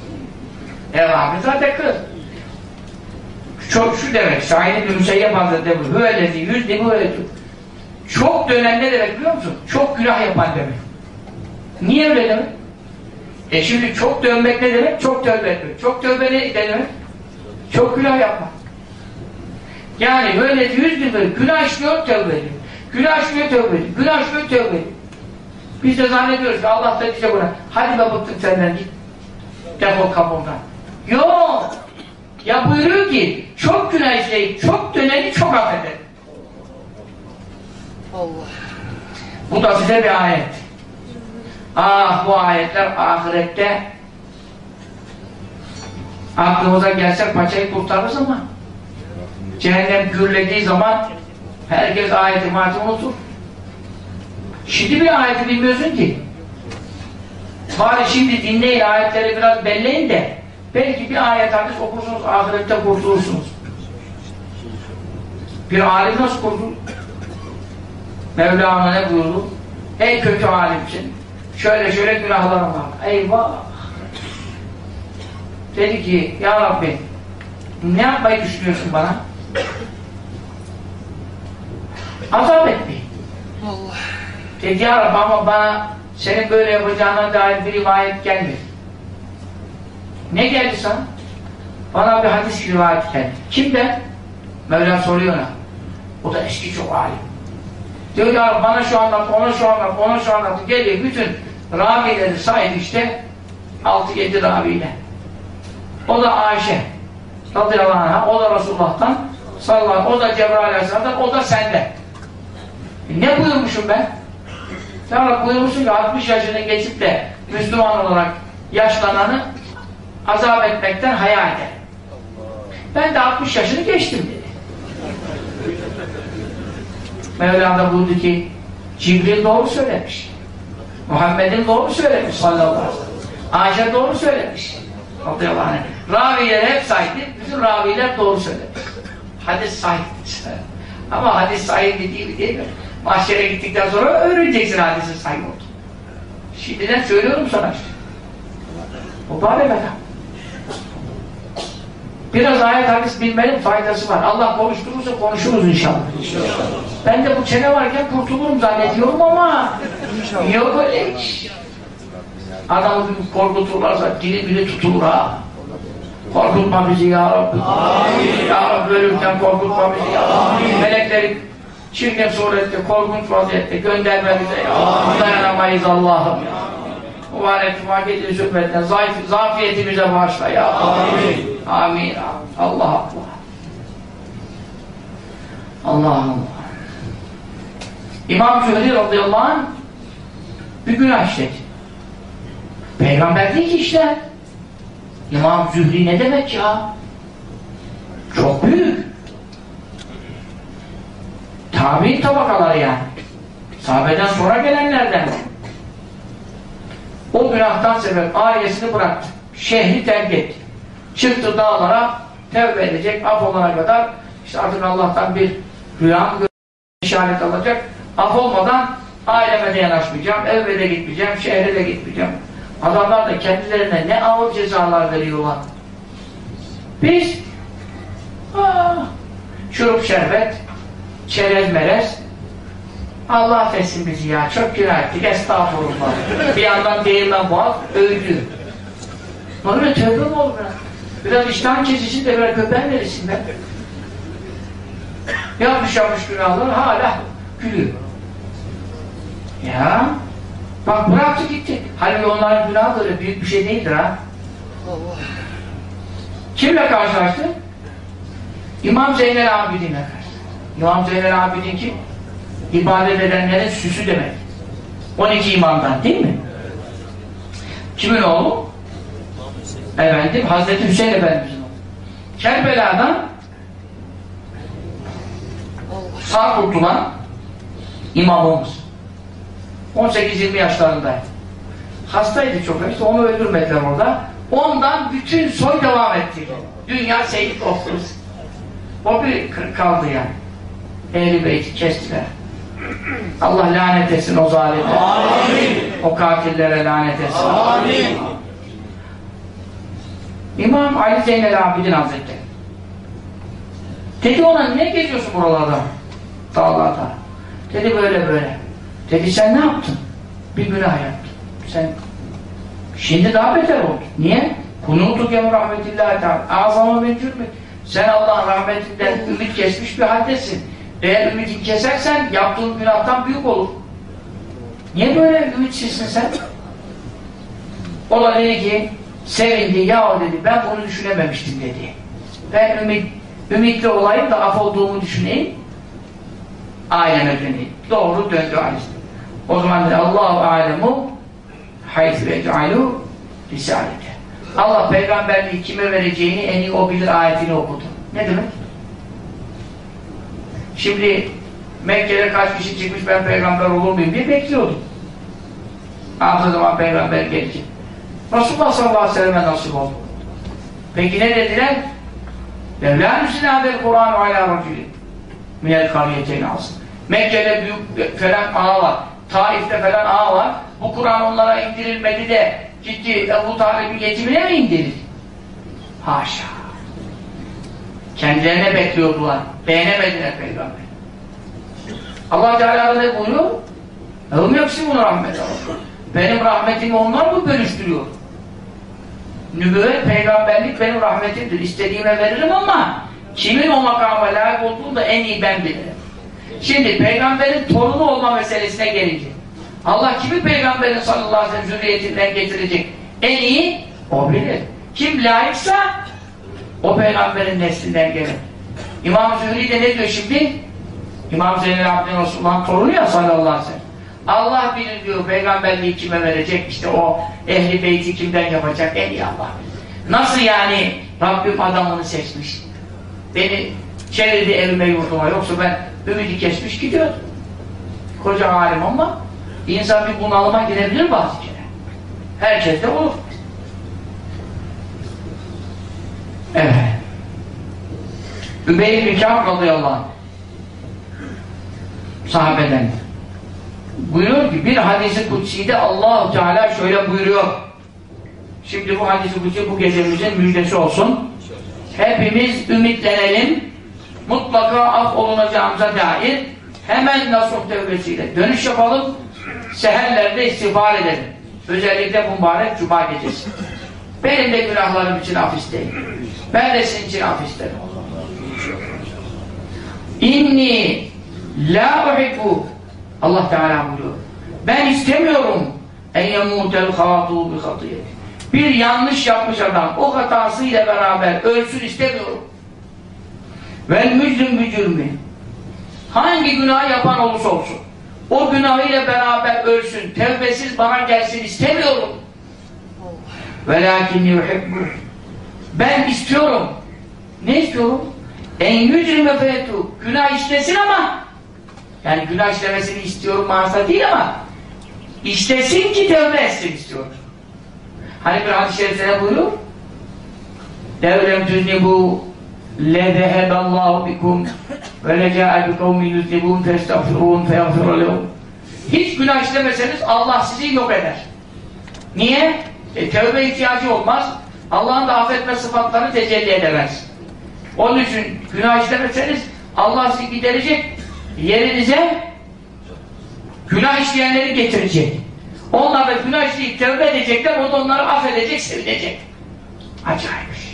Evvâbin zaten kıl. Çok şu demek, Şahin-i Müseyyep Hazretleri yüzdi bu öğretiyor. Çok dönen ne demek biliyor musun? Çok günah yapan demek. Niye öyle demek? E şimdi çok dönmek ne demek? Çok tövbe etmek. Çok tövbe ne demek? Çok günah yapmak. Yani böyle yüz gün böyle günah işliyor tövbe ediyor. Günah işliyor tövbe ediyor. Günah işliyor tövbe ediyor. Biz de zannediyoruz ki Allah da bize buna hadi be bıktık senden git. Defol kapımdan. Yok. Ya buyuruyor ki çok günah işleyip çok döneni çok affeder. Allah. Bu da size bir ayet. Ah bu ayetler ahirette aklımıza gelse paçayı kurtarırız ama cehennem gürlediği zaman herkes ayeti mati unutur. Şimdi bir ayeti bilmiyorsun ki. Bari şimdi dinleyin ayetleri biraz belleyin de belki bir ayet hadis okursunuz ahirette kurtulursunuz. Bir alim nasıl kurtulur? Mevlana ne buyurdu? Ey kötü alimsin. Şöyle şöyle günahlarım var. Eyvah! Dedi ki, Ya Rabbi ne yapmayı düşünüyorsun bana? Azap etmeyi. Allah. Dedi Ya Rabbi ama bana senin böyle yapacağına dair bir rivayet gelmedi. Ne geldi sana? Bana bir hadis rivayet geldi. Kimden? Mevla soruyor ona. O da eski çok alim. Diyor ya bana şu anlat, ona şu anlat, ona şu anlat. Geliyor bütün ravileri saydı işte 6-7 raviyle. O da Ayşe radıyallahu anh'a, o da Resulullah'tan sallallahu sellem, o da Cebrail aleyhisselam'dan, o da sende. E ne buyurmuşum ben? Sonra buyurmuşsun ki 60 yaşını geçip de Müslüman olarak yaşlananı azap etmekten haya eder. Ben de 60 yaşını geçtim dedi. Mevlam da buyurdu ki Cibril doğru söylemiş. Muhammed'in doğru söylemiş sallallahu aleyhi ve sellem. Ayşe doğru söylemiş. Radıyallahu anh. Raviler hep saydı. Bütün raviler doğru söylemiş. Hadis sahihtir. Ama hadis sahih değil mi değil mi? Mahşere gittikten sonra öğreneceksin hadisin sahih olduğunu. Şimdiden söylüyorum sana işte. Mübarek adam. Biraz ayet hadis bilmenin faydası var. Allah konuşturursa konuşuruz inşallah. Ben de bu çene varken kurtulurum zannediyorum ama yok öyle iş. Adamı bir korkuturlarsa dili bile tutulur ha. Korkutma bizi ya Rabbi. Amin. Ya Rabbi ölümden korkutma bizi ya Rabbi. Melekleri çirkin surette, korkunç vaziyette gönderme bize ya Rabbi. Dayanamayız Allah'ım ya. Mübarek vakit hükmetten zayıf, zafiyetimize bağışla ya Amin. Amin. Allah Allah. Allah Allah. İmam Zühri radıyallahu anh bir günah işledi. Peygamber değil ki işte. İmam Zühri ne demek ya? Çok büyük. Tabi tabakaları yani. Sahabeden sonra gelenlerden. O günahtan sebep ailesini bıraktı. Şehri terk etti. Çıktı dağlara tevbe edecek, af olana kadar işte artık Allah'tan bir rüya mı işaret alacak. Af olmadan aileme de yanaşmayacağım, eve de gitmeyeceğim, şehre de gitmeyeceğim. Adamlar da kendilerine ne ağır cezalar veriyorlar. Biz aa, şurup şerbet, çerez merez Allah affetsin bizi ya. Çok günah ettik. Estağfurullah. bir yandan değirmen boğaz öldü. Böyle tövbe mi olur? Biraz iştahın kesişin de böyle köpeğin verirsin be. Yapmış yapmış günahları hala gülüyor. Ya bak bıraktı gitti. Halbuki onların öyle büyük bir şey değildir ha. Allah. Kimle karşılaştı? İmam Zeynel Abidin'le karşılaştı. İmam Zeynel Abidin kim? İbadet edenlerin süsü demek. 12 imamdan değil mi? Kimin oğlu? Efendim Hazreti Hüseyin Efendimiz'in oğlu. Kerbela'dan sağ kurtulan imamımız. 18-20 yaşlarındaydı. Hastaydı çok. işte onu öldürmediler orada. Ondan bütün soy devam etti. Dünya seyit olsun. O bir kaldı yani. Ehli beyti kestiler. Allah lanet etsin o zalime. O katillere lanet etsin. İmam Ali Zeynel Abidin Hazretleri. Dedi ona ne geziyorsun buralarda? Dağlarda. Dedi böyle böyle. Dedi sen ne yaptın? Bir günah yaptın. Sen şimdi daha beter oldun. Niye? Kunutuk ya rahmetillahi teala. Azama mu? Sen Allah'ın rahmetinden ümit kesmiş bir haldesin. Eğer ümidi kesersen yaptığın günahtan büyük olur. Niye böyle ümitsizsin sen? O da dedi ki sevindi ya dedi ben bunu düşünememiştim dedi. Ben ümit, ümitli olayım da af olduğumu düşüneyim. Aileme döneyim. Doğru döndü ailesi. O zaman dedi Allahu alemu haythu ec'alu risalete. Allah peygamberliği kime vereceğini en iyi o bilir ayetini okudu. Ne demek? Şimdi Mekke'de kaç kişi çıkmış ben peygamber olur muyum diye bekliyordum. Ahir zaman peygamber gelecek. Resulullah sallallahu aleyhi ve selleme nasip oldu. Peki ne dediler? Levlâ müsinâdel Kur'an alâ racülün minel kariyeteyn alsın. Mekke'de büyük falan ağa var. Taif'te falan ağa var. Bu Kur'an onlara indirilmedi de ciddi Ebu Talib'in yetimine mi indirildi? Haşa. Kendilerine bekliyordular. Beğenemediler peygamber. Allah Teala ne buyuruyor? Yapsın bunu rahmet. Benim rahmetimi onlar mı bölüştürüyor? Nübüvvet, peygamberlik benim rahmetimdir. İstediğime veririm ama kimin o makama layık olduğunu da en iyi ben bilirim. Şimdi peygamberin torunu olma meselesine gelince Allah kimi peygamberin sallallahu aleyhi ve sellem zürriyetinden getirecek? En iyi o bilir. Kim layıksa o peygamberin neslinden gelir. İmam Zühri de ne diyor şimdi? İmam Zeynel Abdin Resulullah'ın torunu ya sallallahu aleyhi ve sellem. Allah bilir diyor peygamberliği kime verecek? İşte o ehli beyti kimden yapacak? En iyi Allah nasıl yani? Rabbim adamını seçmiş. Beni çevirdi evime yurduma. Yoksa ben ümidi kesmiş gidiyordum koca alim ama insan bir bunalıma girebilir bazı kere. Herkes de olur evet Übey bin Kâb radıyallahu sahabeden buyuruyor ki bir hadisi kutsi'de allah Teala şöyle buyuruyor. Şimdi bu hadisi kutsi bu gecemizin müjdesi olsun. Hepimiz ümitlenelim. Mutlaka af olunacağımıza dair hemen nasuh tevbesiyle dönüş yapalım. Seherlerde istiğfar edelim. Özellikle mübarek cuma gecesi. Benim de günahlarım için af isteyin. Ben de sizin için af isterim. İnni la uhibbu Allah Teala buyuruyor. Ben istemiyorum en yemutel hatu bi hatiyeti. Bir yanlış yapmış adam o hatasıyla beraber ölsün istemiyorum. Vel mücrim bücürmi. Hangi günah yapan olursa olsun. O günahıyla beraber ölsün. Tevbesiz bana gelsin istemiyorum. Velakinni yuhibbu. Ben istiyorum. Ne istiyorum? En yücrime fetu. Günah işlesin ama yani günah işlemesini istiyorum manasında değil ama işlesin ki tövbe etsin istiyorum. Hani bir hadis-i şerifte ne buyuruyor? Devlem tüznibu lezeheballahu bikum ve leca'e bi kavmin yüznibun festağfirun lehum Hiç günah işlemeseniz Allah sizi yok eder. Niye? E, tövbe ihtiyacı olmaz. Allah'ın da affetme sıfatları tecelli edemez. Onun için günah işlemeseniz Allah sizi giderecek yerinize günah işleyenleri getirecek. Onlar da günah işleyip tövbe edecekler, o da onları affedecek, sevinecek. Acayip şey.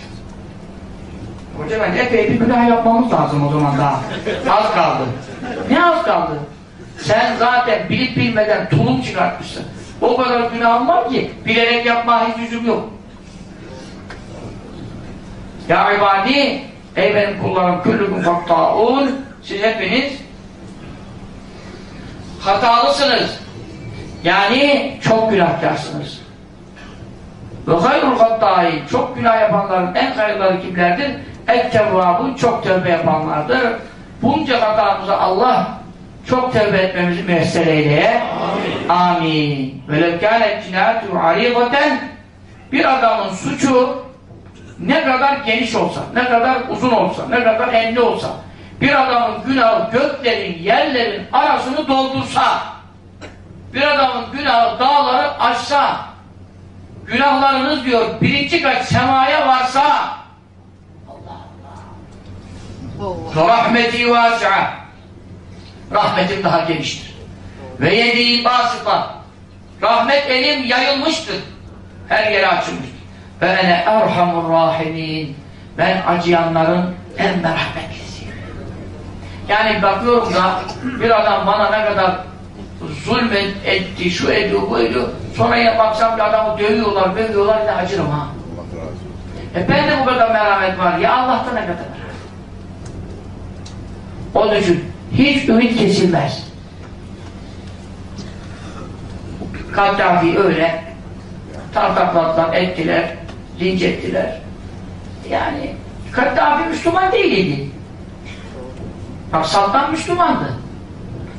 Hocam ben epey bir günah yapmamız lazım o zaman daha. Az kaldı. Ne az kaldı? Sen zaten bilip bilmeden tulum çıkartmışsın. O kadar günahım var ki bilerek yapma hiç yüzüm yok. Ya ibadi ey benim kullarım küllüküm faktâun siz hepiniz hatalısınız. Yani çok günahkarsınız. Ve hayrul hattâin çok günah yapanların en hayırları kimlerdir? Ettevvâbun çok tövbe yapanlardır. Bunca hatamıza Allah çok tövbe etmemizi müessel eyleye. Amin. Amin. Ve levkânet cinâtu arîzaten bir adamın suçu ne kadar geniş olsa, ne kadar uzun olsa, ne kadar enli olsa bir adamın günahı göklerin, yerlerin arasını doldursa bir adamın günahı dağları aşsa günahlarınız diyor birinci kat semaya varsa Allah Allah rahmeti vasi'a rahmetim daha geniştir. Ve yediği basıta rahmet elim yayılmıştır. Her yere açılmıştır. Ve ene erhamur rahimin ben acıyanların en merhametlisiyim. Yani bakıyorum da bir adam bana ne kadar zulmet etti, şu ediyor, bu ediyor. Sonra ya baksam bir adamı dövüyorlar, dövüyorlar yine acırım ha. E ben de bu kadar merhamet var ya Allah'ta ne kadar merhamet. Onun için hiç ümit kesilmez. Kaddafi öyle tartakladılar, ettiler, linç ettiler. Yani Kaddafi Müslüman değildi. Bak Saddam Müslümandı.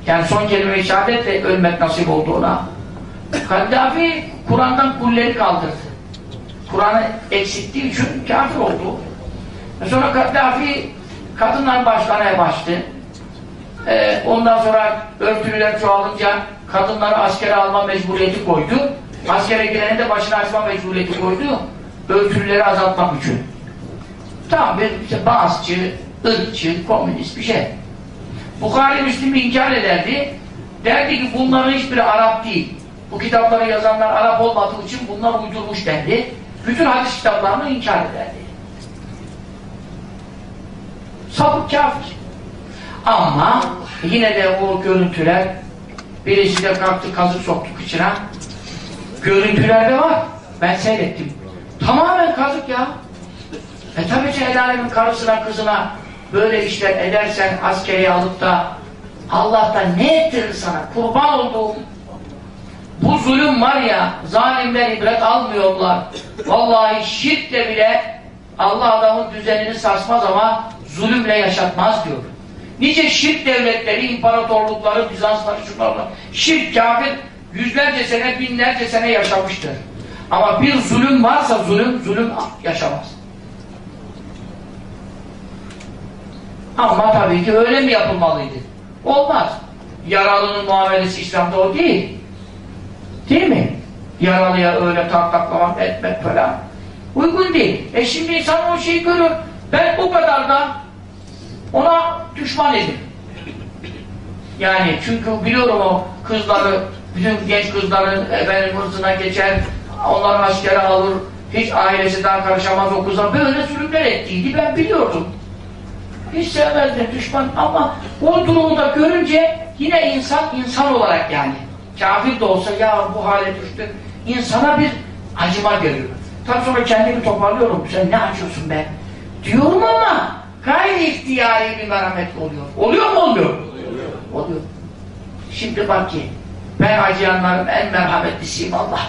Yani son kelime-i şehadetle ölmek nasip oldu ona. Kaddafi Kur'an'dan kulleri kaldırdı. Kur'an'ı eksilttiği için kafir oldu. Sonra Kaddafi kadınlar başlamaya başladı. Ee, ondan sonra örtülüler çoğalınca kadınları askere alma mecburiyeti koydu. Askere girene de başını açma mecburiyeti koydu. Örtülüleri azaltmak için. Tam bir işte Bağızçı, ırkçı, komünist bir şey. Bukhari Müslim'i inkar ederdi. Derdi ki bunların hiçbiri Arap değil. Bu kitapları yazanlar Arap olmadığı için bunlar uydurmuş dendi. Bütün hadis kitaplarını inkar ederdi. Sapık kafir. Ama yine de o görüntüler birisi de kalktı kazık soktu kıçına. Görüntülerde var. Ben seyrettim. Tamamen kazık ya. E tabi ki el karısına kızına böyle işler edersen askeri alıp da Allah'tan ne ettirir sana? Kurban olduğum bu zulüm var ya zalimler ibret almıyorlar. Vallahi şirkle bile Allah adamın düzenini sarsmaz ama zulümle yaşatmaz diyor. Nice şirk devletleri, imparatorlukları, Bizansları, şunlarla şirk kafir yüzlerce sene, binlerce sene yaşamıştır. Ama bir zulüm varsa zulüm, zulüm yaşamaz. Ama tabii ki öyle mi yapılmalıydı? Olmaz. Yaralının muamelesi İslam'da o değil. Değil mi? Yaralıya öyle taktaklamak etmek falan. Uygun değil. E şimdi insan o şeyi görür. Ben o kadar da ona düşman edim. Yani çünkü biliyorum o kızları, bütün genç kızların efendim hırzına geçer, onları askere alır, hiç ailesi daha karışamaz o kıza böyle zulümler ettiydi ben biliyordum. Hiç sevmezdim düşman ama o durumu da görünce yine insan insan olarak yani kafir de olsa ya bu hale düştü insana bir acıma geliyor. Tabi sonra kendimi toparlıyorum sen ne acıyorsun be diyorum ama gayri ihtiyari bir merhamet oluyor. Oluyor mu olmuyor? Oluyor. Oluyor. Şimdi bak ki ben acıyanların en merhametlisiyim Allah.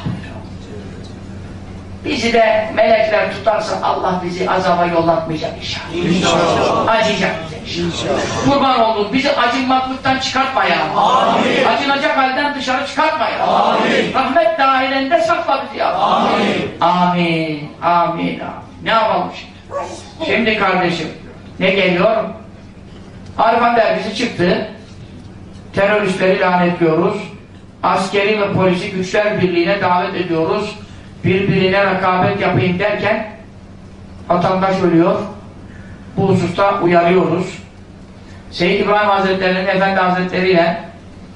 Bizi de melekler tutarsa Allah bizi azaba yollatmayacak inşallah. İnşallah. Acıyacak bize inşallah. İnşallah. Kurban oldum. Bizi acınmaklıktan çıkartma ya. Amin. Acınacak halden dışarı çıkartma ya. Amin. Rahmet dahilinde sakla bizi ya. Amin. Amin. Amin. Amin. Ne yapalım şimdi? Şimdi kardeşim ne geliyor? Arifan dergisi çıktı. Teröristleri lanetliyoruz. Askeri ve polisi güçler birliğine davet ediyoruz. Birbirine rekabet yapayım derken vatandaş ölüyor. Bu hususta uyarıyoruz. Seyyid İbrahim Hazretleri'nin Efendi Hazretleri ile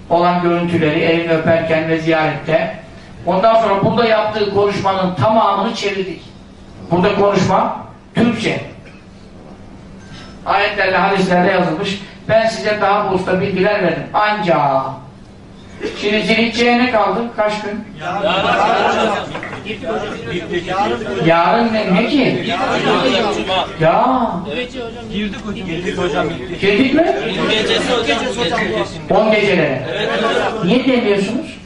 olan görüntüleri elini öperken ve ziyarette ondan sonra burada yaptığı konuşmanın tamamını çevirdik. Burada konuşma Türkçe. Ayetlerle, hadislerle yazılmış. Ben size daha bu usta bilgiler verdim. Ancak Şimdi Zilhicce'ye ne kaldı? Kaç gün? Yarın ne, ne ki? Ya. Girdik hocam. Girdik hocam. Girdik. Girdik mi? Gecesi hocam. Gecesi. 10 gecelere. Niye demiyorsunuz?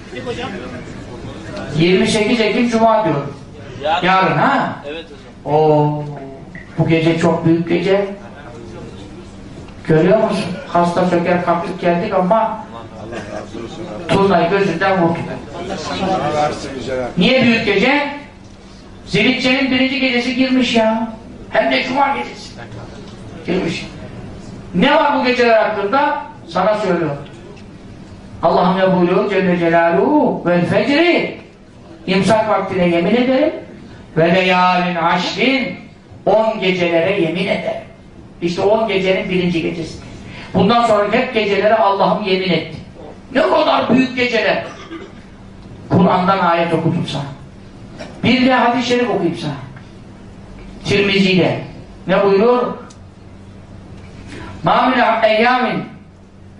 28 Ekim Cuma diyor. Yarın ha? Evet hocam. Oo, bu gece çok büyük gece. Görüyor musun? Hasta söker kalktık geldik ama Allah razı olsun. Turnayı gözünden güzel. Niye büyük gece? Zilitçe'nin birinci gecesi girmiş ya. Hem de Cuma gecesi. Girmiş. Ne var bu geceler hakkında? Sana söylüyorum. Allah'ım ne buyuruyor? Celle Celaluhu vel fecri imsak vaktine yemin ederim ve leyalin aşrin on gecelere yemin ederim. İşte on gecenin birinci gecesi. Bundan sonra hep gecelere Allah'ım yemin etti. Ne kadar büyük geceler. Kur'an'dan ayet okudum sana. Bir de hadis-i şerif okuyayım sana. Tirmizi'de. Ne buyuruyor? مَا مِنْ اَيَّامٍ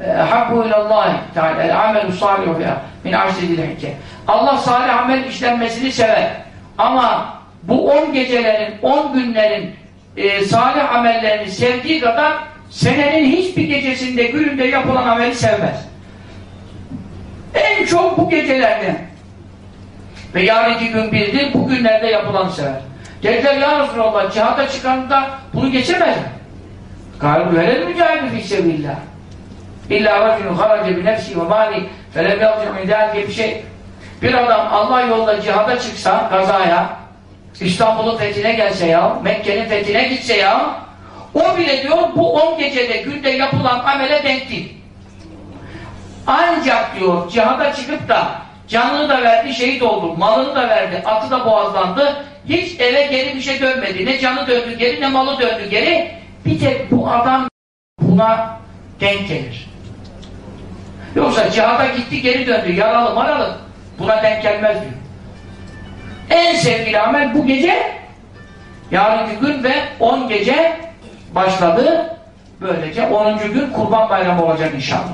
habbu ilallahi teala el amelu salihu fiha min aşridil hicce Allah salih amel işlenmesini sever ama bu on gecelerin on günlerin e, salih amellerini sevdiği kadar senenin hiçbir gecesinde gününde yapılan ameli sevmez en çok bu gecelerde ve yarınki gün birdir bu günlerde yapılanı sever dediler ya Resulallah cihada çıkanda bunu geçemez mi? Galiba velel mücahidi fi sebillah İlla racülün harace bi nefsi ve mali felem yalcı min diye bir şey. Bir adam Allah yolunda cihada çıksa, gazaya, İstanbul'un fethine gelse ya, Mekke'nin fethine gitse ya, o bile diyor bu on gecede günde yapılan amele denk değil. Ancak diyor cihada çıkıp da canını da verdi, şehit oldu, malını da verdi, atı da boğazlandı, hiç eve geri bir şey dönmedi. Ne canı döndü geri, ne malı döndü geri. Bir tek bu adam buna denk gelir. Yoksa cihada gitti geri döndü yaralı maralı buna denk gelmez diyor. En sevgili amel bu gece yarınki gün ve 10 gece başladı. Böylece 10. gün kurban bayramı olacak inşallah.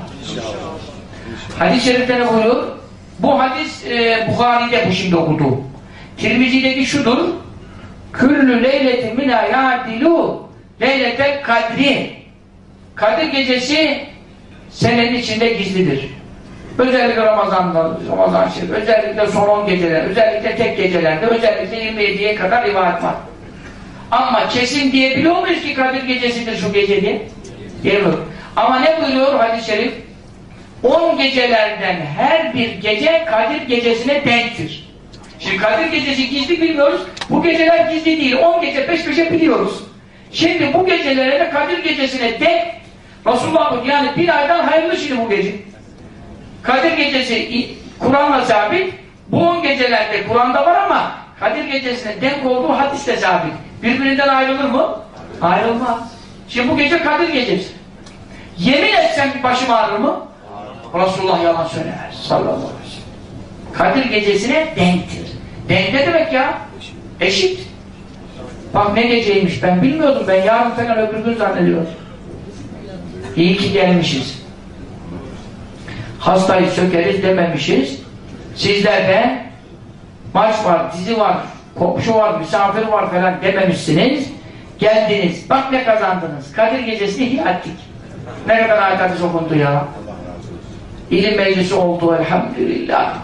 Hadis-i şerifte ne? Bu hadis e, Bukhari'de bu şimdi okudu. Tirmizi'deki şudur. Küllü leyleti mina ya'dilu leyletel kadri Kadir gecesi senenin içinde gizlidir. Özellikle Ramazan'da, Ramazan şerif, özellikle son 10 geceler, özellikle tek gecelerde, özellikle 27'ye kadar ibadet var. Ama kesin diyebiliyor muyuz ki Kadir gecesidir şu gece diye? Diyemiyor. Ama ne buyuruyor hadis-i şerif? 10 gecelerden her bir gece Kadir gecesine denktir. Şimdi Kadir gecesi gizli bilmiyoruz. Bu geceler gizli değil. 10 gece peş peşe biliyoruz. Şimdi bu gecelere de Kadir gecesine denk Resulullah yani bir aydan hayırlı şimdi bu gece. Kadir gecesi Kur'an'la sabit. Bu on gecelerde Kur'an'da var ama Kadir gecesine denk olduğu hadiste sabit. Birbirinden ayrılır mı? Ayrılmaz. Şimdi bu gece Kadir gecesi. Yemin etsem başım ağrır mı? Resulullah yalan söylemez. Sallallahu aleyhi ve sellem. Kadir gecesine denktir. Denk ne demek ya? Eşit. Bak ne geceymiş ben bilmiyordum ben yarın falan öbür gün zannediyorum. İyi ki gelmişiz. Hastayı sökeriz dememişiz. Sizler maç var, dizi var, komşu var, misafir var falan dememişsiniz. Geldiniz. Bak ne kazandınız. Kadir gecesini ihya ettik. Ne kadar ayet hadis okundu ya. İlim meclisi oldu elhamdülillah.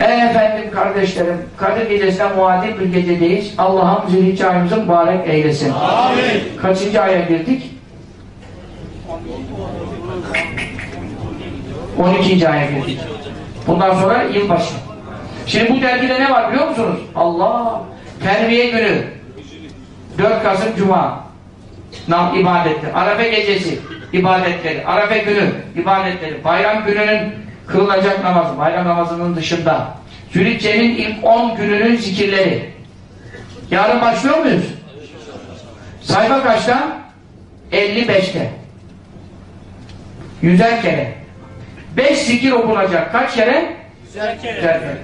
E efendim kardeşlerim, Kadir gecesine muadil bir gecedeyiz. Allah'ım zilhicce ayımızı mübarek eylesin. Amin. Kaçıncı aya girdik? 12. aya girdik. Bundan sonra yılbaşı. Şimdi bu dergide ne var biliyor musunuz? Allah! Terbiye günü. 4 Kasım Cuma. Nam ibadetleri. Arafa gecesi ibadetleri. Arafa günü ibadetleri. Bayram gününün kılınacak namazı. Bayram namazının dışında. Zülhicce'nin ilk 10 gününün zikirleri. Yarın başlıyor muyuz? Sayfa kaçta? 55'te. Yüzer kere. Beş zikir okunacak. Kaç kere? Yüzer kere. Yüzer kere.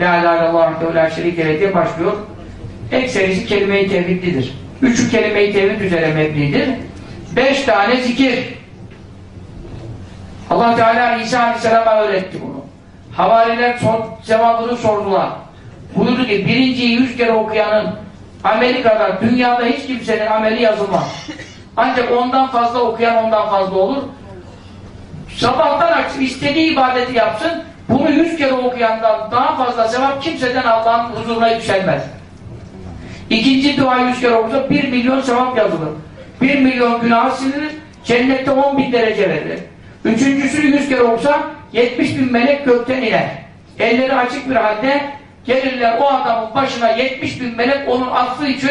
La ilahe illallah ve la şerike diye başlıyor. Ekserisi kelime-i tevhidlidir. Üçü kelime-i tevhid üzere mebnidir. Beş tane zikir. Allah Teala İsa Aleyhisselam'a öğretti bunu. Havariler sor, cevabını sordular. Buyurdu ki birinciyi yüz kere okuyanın Amerika'da, dünyada hiç kimsenin ameli yazılmaz. Ancak ondan fazla okuyan ondan fazla olur. Sabahtan akşam istediği ibadeti yapsın, bunu yüz kere okuyandan daha fazla sevap kimseden Allah'ın huzuruna yükselmez. İkinci dua yüz kere okursa bir milyon sevap yazılır. Bir milyon günah silinir, cennette on bin derece verilir. Üçüncüsünü yüz kere okursa yetmiş bin melek gökten iner. Elleri açık bir halde gelirler o adamın başına yetmiş bin melek onun affı için,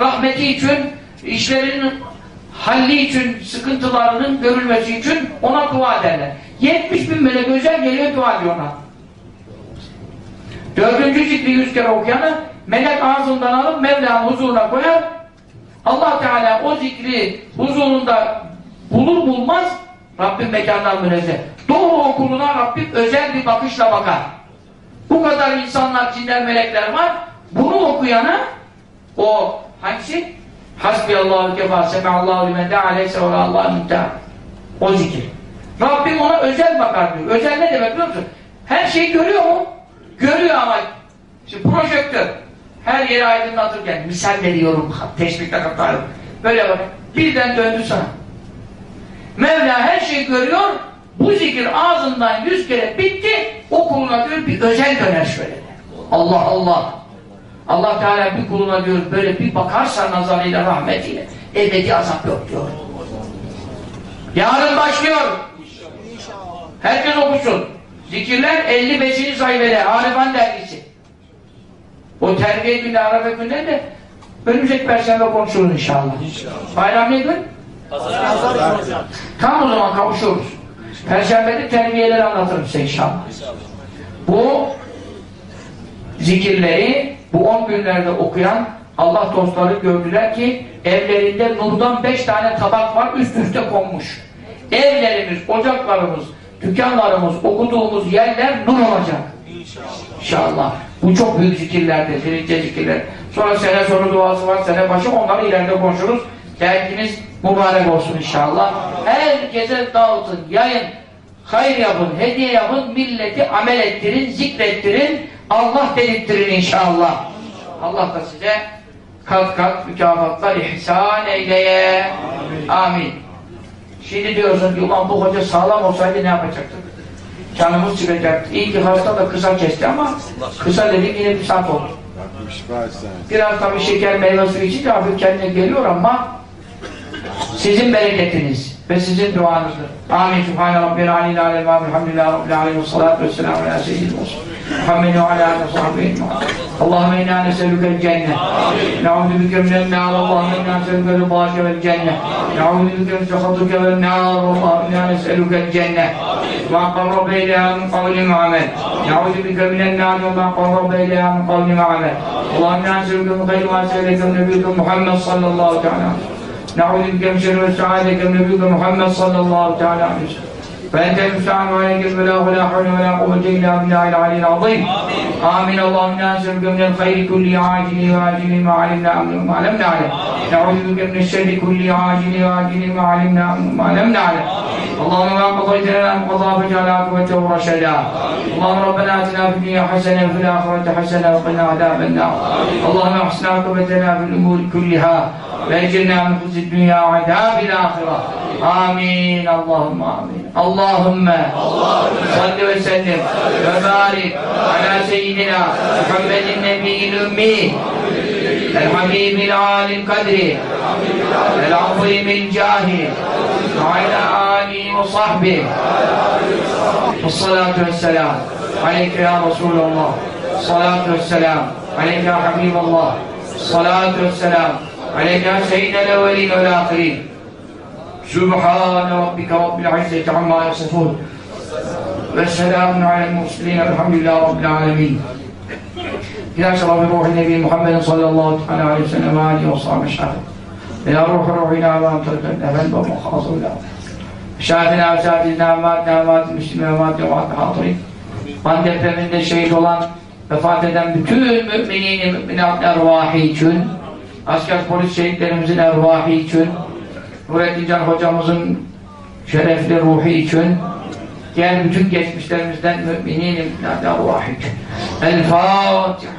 rahmeti için, işlerinin halli için, sıkıntılarının görülmesi için ona dua ederler. 70 bin melek özel geliyor dua ediyor ona. Dördüncü zikri yüz kere okuyanı melek ağzından alıp Mevla'nın huzuruna koyar. Allah Teala o zikri huzurunda Bulur bulmaz Rabbim mekandan münezzeh. Doğru okuluna Rabbim özel bir bakışla bakar. Bu kadar insanlar, cinler, melekler var. Bunu okuyana o hangisi? Hasbiyallahu kefa semeallahu limen da'a aleyse ve Allah'ın müntehâ. O zikir. Rabbim ona özel bakar diyor. Özel ne demek biliyor musun? Her şeyi görüyor mu? Görüyor ama şimdi projektör her yeri aydınlatırken misal veriyorum teşbihte katarım. Böyle bak birden döndü sana. Mevla her şeyi görüyor bu zikir ağzından yüz kere bitti o kuluna diyor bir özel döner şöyle. Allah Allah. Allah Teala bir kuluna diyor böyle bir bakarsa nazarıyla rahmetiyle ebedi azap yok diyor. Yarın başlıyor. Herkes okusun. Zikirler 55. sayfada Arifan dergisi. O terbiye günü Arafa günleri de önümüzdeki perşembe konuşuruz inşallah. Bayram ne gün? Tam o zaman kavuşuyoruz. Perşembede terbiyeleri anlatırım size inşallah. Bu zikirleri bu 10 günlerde okuyan Allah dostları gördüler ki evlerinde nurdan 5 tane tabak var üst üste konmuş. Evlerimiz, ocaklarımız, dükkanlarımız, okuduğumuz yerler nur olacak. İnşallah. Bu çok büyük zikirlerdir, birinci zikirler. Sonra sene sonu duası var, sene başı onları ileride konuşuruz. Derginiz mübarek olsun inşallah. Herkese dağıtın, yayın, hayır yapın, hediye yapın, milleti amel ettirin, zikrettirin, Allah dedirttirin inşallah. Allah da size kat kat mükafatlar ihsan eyleye. Amin. Şimdi diyorsun ki ulan bu hoca sağlam olsaydı ne yapacaktık? Canımız çıkacaktı. İyi ki hasta da kısa kesti ama kısa dedik yine bir saat oldu. Biraz tabii şeker meyve suyu içince hafif kendine geliyor ama sizin bereketiniz ve sizin duanızdır. Amin. Sübhane Rabbil Aleyhi Aleyhi ve Elhamdülillahi Rabbil Aleyhi ve salatu ve selamu ala seyyidil musul. Muhammed ve ala aleyhi ve sahbihi Allahümme inna neselükel cennet. Ne'udhu bike minen nâr. Allahümme inna neselükel rıdâke vel cennet. Ne'udhu bike min sehatike vel nâr. Allahümme inna neselükel cennet. Ma qarrabe ileyha min kavlin ve amel. Ne'udhu bike minen nâr ve ma qarrabe ileyha min kavlin ve amel. Allahümme inna neselüke min khayri ma seyleke nebiyyüke Muhammed sallallahu teala aleyhi ve. نعوذ بك من شر وسعادك من نبيك محمد صلى الله تعالى عليه وسلم. فانت المستعان وعليك البلاغ ولا حول ولا قوة إلا بالله العلي العظيم. آمين. اللهم أنا نسألك من الخير كل عاجل وآجل ما علمنا منه وما لم نعلم. نعوذ بك من الشر كل عاجل وآجل ما علمنا منه وما لم نعلم. اللهم ما قضيت لنا من قضاء فاجعل عاقبته رشدا. اللهم ربنا آتنا في الدنيا حسنة وفي الآخرة حسنة وقنا عذاب النار. اللهم احسن عاقبتنا في الأمور كلها. واجرنا من خزي الدنيا وعذاب الاخره امين اللهم امين اللهم صل وسلم وبارك على سيدنا محمد النبي الامي الحبيب العالي القدر العظيم الجاه وعلى اله وصحبه والصلاه والسلام عليك يا رسول الله الصلاه والسلام عليك يا حبيب الله الصلاه والسلام عليك يا سيد الاولين والاخرين سبحان ربك رب العزة عما يصفون. والسلام على المرسلين الحمد لله رب العالمين. إلى شرف روح النبي محمد صلى الله عليه وسلم وآله وصحبه الشافع إلى روح روحنا وأنت الأهل ومخاصر له Şahidina ve şahidina ematna emat müslümin emat emat hatırın. Van depreminde şehit olan, vefat eden bütün müminin müminat ervahı için, asker polis şehitlerimizin ervahı için, Nurettin Can hocamızın şerefli ruhu için, diğer bütün geçmişlerimizden müminin ervahı için. El Fatiha.